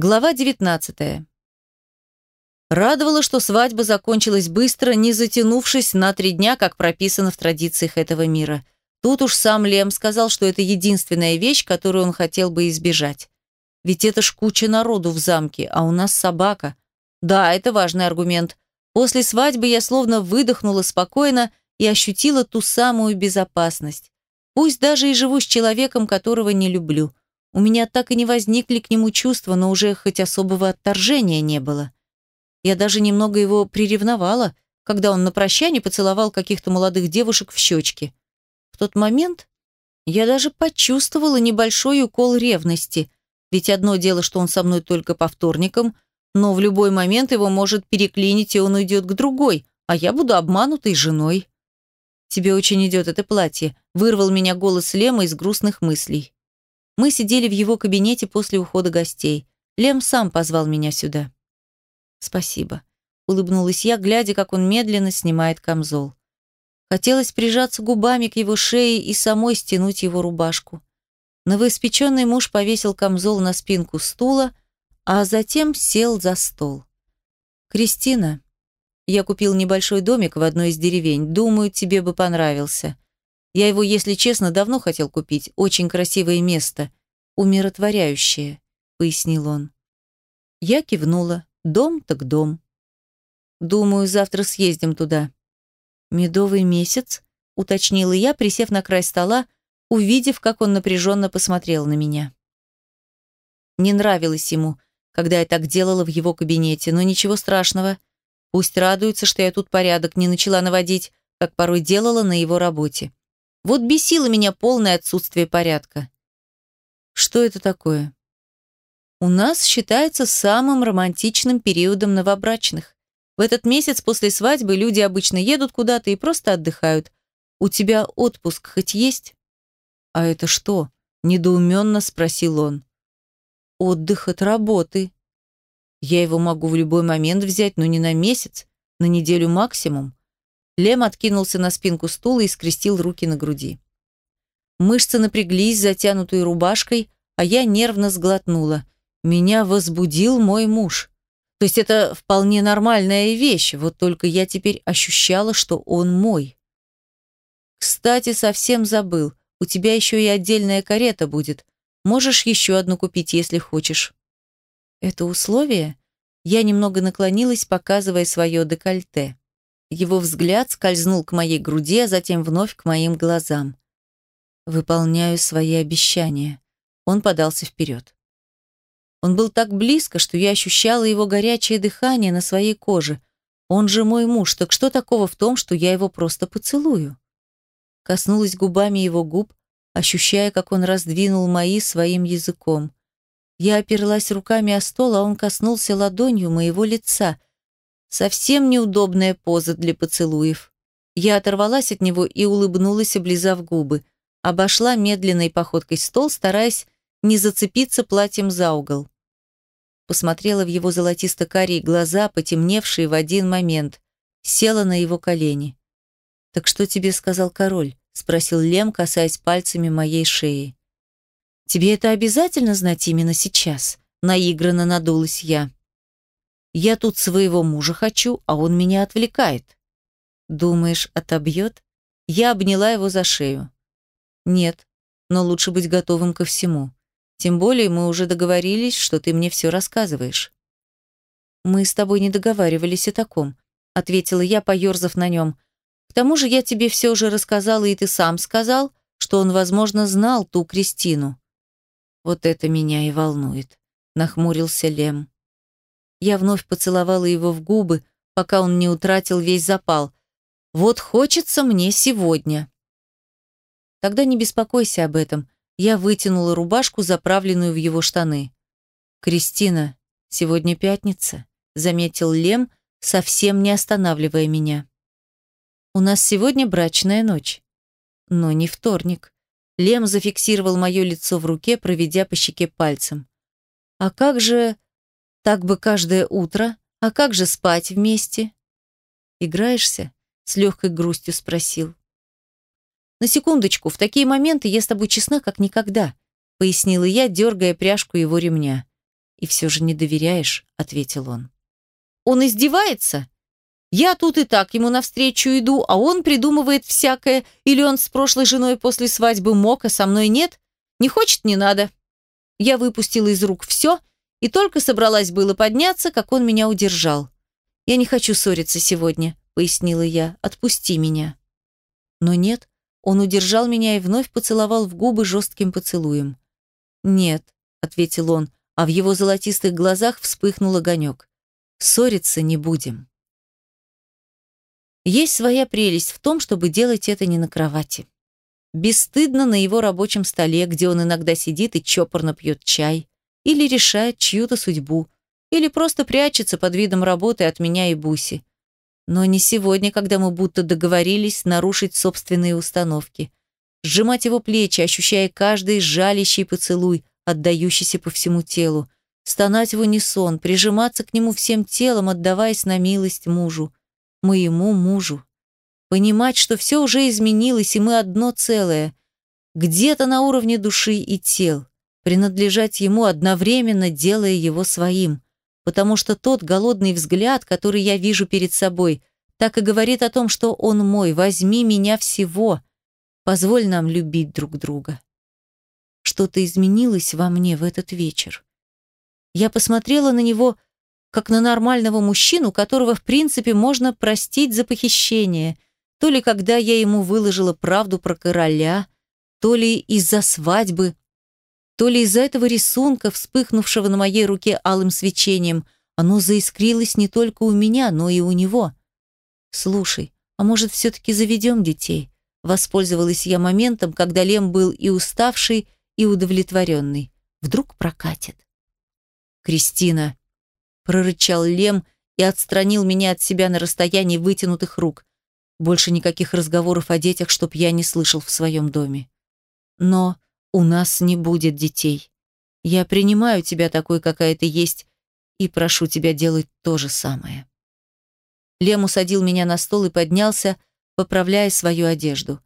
Глава 19. Радовало, что свадьба закончилась быстро, не затянувшись на три дня, как прописано в традициях этого мира. Тут уж сам Лем сказал, что это единственная вещь, которую он хотел бы избежать. Ведь это ж куча народу в замке, а у нас собака. Да, это важный аргумент. После свадьбы я словно выдохнула спокойно и ощутила ту самую безопасность. Пусть даже и живу с человеком, которого не люблю. У меня так и не возникли к нему чувства, но уже хоть особого отторжения не было. Я даже немного его приревновала, когда он на прощание поцеловал каких-то молодых девушек в щечки. В тот момент я даже почувствовала небольшой укол ревности, ведь одно дело, что он со мной только по вторникам, но в любой момент его может переклинить, и он уйдет к другой, а я буду обманутой женой. «Тебе очень идет это платье», — вырвал меня голос Лема из грустных мыслей. Мы сидели в его кабинете после ухода гостей. Лем сам позвал меня сюда. «Спасибо», — улыбнулась я, глядя, как он медленно снимает камзол. Хотелось прижаться губами к его шее и самой стянуть его рубашку. Новоиспеченный муж повесил камзол на спинку стула, а затем сел за стол. «Кристина, я купил небольшой домик в одной из деревень. Думаю, тебе бы понравился. Я его, если честно, давно хотел купить. Очень красивое место. Умиротворяющее», — пояснил он. Я кивнула. Дом так дом. «Думаю, завтра съездим туда». «Медовый месяц?» — уточнила я, присев на край стола, увидев, как он напряженно посмотрел на меня. Не нравилось ему, когда я так делала в его кабинете, но ничего страшного. Пусть радуется, что я тут порядок не начала наводить, как порой делала на его работе. Вот бесило меня полное отсутствие порядка. Что это такое? У нас считается самым романтичным периодом новобрачных. В этот месяц после свадьбы люди обычно едут куда-то и просто отдыхают. У тебя отпуск хоть есть? А это что? Недоуменно спросил он. Отдых от работы. Я его могу в любой момент взять, но не на месяц, на неделю максимум. Лем откинулся на спинку стула и скрестил руки на груди. Мышцы напряглись, затянутые рубашкой, а я нервно сглотнула. Меня возбудил мой муж. То есть это вполне нормальная вещь, вот только я теперь ощущала, что он мой. Кстати, совсем забыл. У тебя еще и отдельная карета будет. Можешь еще одну купить, если хочешь. Это условие? Я немного наклонилась, показывая свое декольте. Его взгляд скользнул к моей груди, а затем вновь к моим глазам. Выполняю свои обещания. Он подался вперед. Он был так близко, что я ощущала его горячее дыхание на своей коже. Он же мой муж, так что такого в том, что я его просто поцелую? Коснулась губами его губ, ощущая, как он раздвинул мои своим языком. Я оперлась руками о стол, а он коснулся ладонью моего лица, Совсем неудобная поза для поцелуев. Я оторвалась от него и улыбнулась, облизав губы. Обошла медленной походкой стол, стараясь не зацепиться платьем за угол. Посмотрела в его золотисто-карие глаза, потемневшие в один момент. Села на его колени. «Так что тебе сказал король?» — спросил Лем, касаясь пальцами моей шеи. «Тебе это обязательно знать именно сейчас?» — наигранно надулась я. Я тут своего мужа хочу, а он меня отвлекает. Думаешь, отобьет? Я обняла его за шею. Нет, но лучше быть готовым ко всему. Тем более мы уже договорились, что ты мне все рассказываешь. Мы с тобой не договаривались о таком, ответила я, поерзав на нем. К тому же я тебе все уже рассказала, и ты сам сказал, что он, возможно, знал ту Кристину. Вот это меня и волнует, нахмурился Лем. Я вновь поцеловала его в губы, пока он не утратил весь запал. «Вот хочется мне сегодня». «Тогда не беспокойся об этом». Я вытянула рубашку, заправленную в его штаны. «Кристина, сегодня пятница», — заметил Лем, совсем не останавливая меня. «У нас сегодня брачная ночь». «Но не вторник». Лем зафиксировал мое лицо в руке, проведя по щеке пальцем. «А как же...» Так бы каждое утро. А как же спать вместе? Играешься? С легкой грустью спросил. На секундочку, в такие моменты я с тобой честна, как никогда, пояснила я, дергая пряжку его ремня. «И все же не доверяешь», — ответил он. «Он издевается? Я тут и так ему навстречу иду, а он придумывает всякое, или он с прошлой женой после свадьбы мог, а со мной нет? Не хочет – не надо». Я выпустила из рук все и только собралась было подняться, как он меня удержал. «Я не хочу ссориться сегодня», — пояснила я. «Отпусти меня». Но нет, он удержал меня и вновь поцеловал в губы жестким поцелуем. «Нет», — ответил он, а в его золотистых глазах вспыхнул огонек. «Ссориться не будем». Есть своя прелесть в том, чтобы делать это не на кровати. Бесстыдно на его рабочем столе, где он иногда сидит и чопорно пьет чай, или решает чью-то судьбу, или просто прячется под видом работы от меня и Буси. Но не сегодня, когда мы будто договорились нарушить собственные установки. Сжимать его плечи, ощущая каждый жалящий поцелуй, отдающийся по всему телу. Стонать в унисон, прижиматься к нему всем телом, отдаваясь на милость мужу. Моему мужу. Понимать, что все уже изменилось, и мы одно целое. Где-то на уровне души и тел. Принадлежать ему одновременно, делая его своим потому что тот голодный взгляд, который я вижу перед собой, так и говорит о том, что он мой, возьми меня всего, позволь нам любить друг друга. Что-то изменилось во мне в этот вечер. Я посмотрела на него, как на нормального мужчину, которого, в принципе, можно простить за похищение, то ли когда я ему выложила правду про короля, то ли из-за свадьбы, то ли из-за этого рисунка, вспыхнувшего на моей руке алым свечением, оно заискрилось не только у меня, но и у него. «Слушай, а может, все-таки заведем детей?» Воспользовалась я моментом, когда Лем был и уставший, и удовлетворенный. Вдруг прокатит. «Кристина!» — прорычал Лем и отстранил меня от себя на расстоянии вытянутых рук. Больше никаких разговоров о детях, чтоб я не слышал в своем доме. Но у нас не будет детей. Я принимаю тебя такой, какая ты есть, и прошу тебя делать то же самое. Лем усадил меня на стол и поднялся, поправляя свою одежду.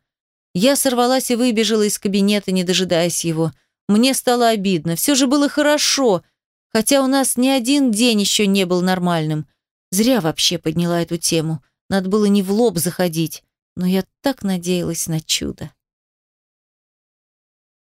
Я сорвалась и выбежала из кабинета, не дожидаясь его. Мне стало обидно. Все же было хорошо, хотя у нас ни один день еще не был нормальным. Зря вообще подняла эту тему. Надо было не в лоб заходить, но я так надеялась на чудо.